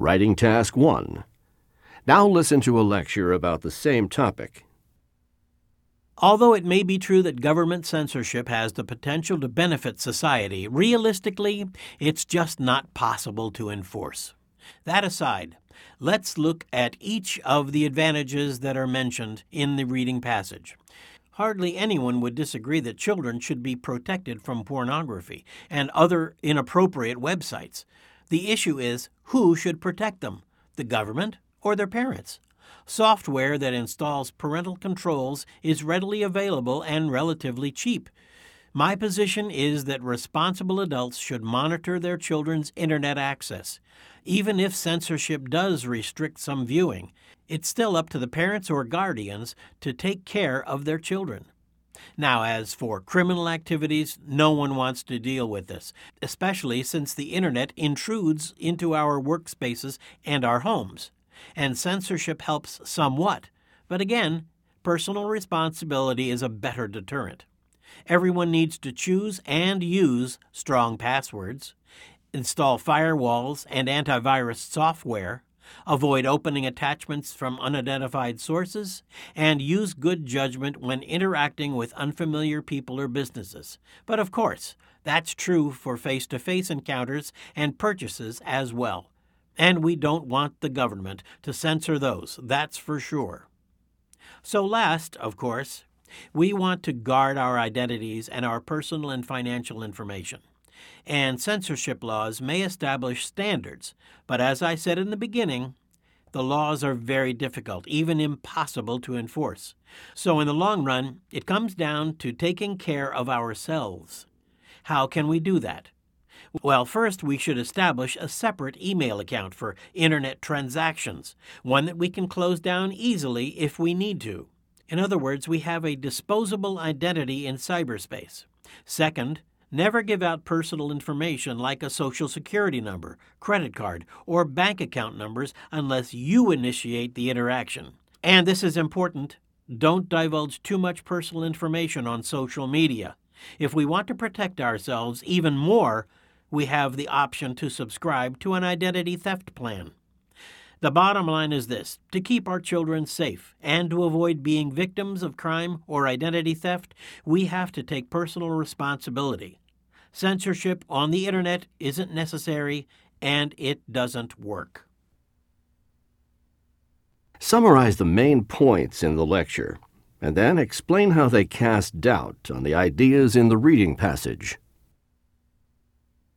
Writing Task 1. Now listen to a lecture about the same topic. Although it may be true that government censorship has the potential to benefit society, realistically, it's just not possible to enforce. That aside, let's look at each of the advantages that are mentioned in the reading passage. Hardly anyone would disagree that children should be protected from pornography and other inappropriate websites. The issue is who should protect them, the government or their parents? Software that installs parental controls is readily available and relatively cheap. My position is that responsible adults should monitor their children's internet access. Even if censorship does restrict some viewing, it's still up to the parents or guardians to take care of their children. Now, as for criminal activities, no one wants to deal with this, especially since the Internet intrudes into our workspaces and our homes. And censorship helps somewhat, but again, personal responsibility is a better deterrent. Everyone needs to choose and use strong passwords, install firewalls and antivirus software, avoid opening attachments from unidentified sources, and use good judgment when interacting with unfamiliar people or businesses. But of course, that's true for face to face encounters and purchases as well. And we don't want the government to censor those, that's for sure. So, last, of course, we want to guard our identities and our personal and financial information. And censorship laws may establish standards, but as I said in the beginning, the laws are very difficult, even impossible to enforce. So, in the long run, it comes down to taking care of ourselves. How can we do that? Well, first, we should establish a separate email account for Internet transactions, one that we can close down easily if we need to. In other words, we have a disposable identity in cyberspace. Second, never give out personal information like a social security number, credit card, or bank account numbers unless you initiate the interaction. And this is important don't divulge too much personal information on social media. If we want to protect ourselves even more, we have the option to subscribe to an identity theft plan. The bottom line is this to keep our children safe and to avoid being victims of crime or identity theft, we have to take personal responsibility. Censorship on the internet isn't necessary and it doesn't work. Summarize the main points in the lecture and then explain how they cast doubt on the ideas in the reading passage.